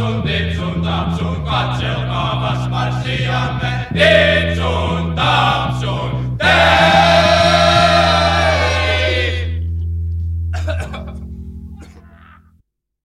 un dips un taps un pacelkāvas par sijām, dips un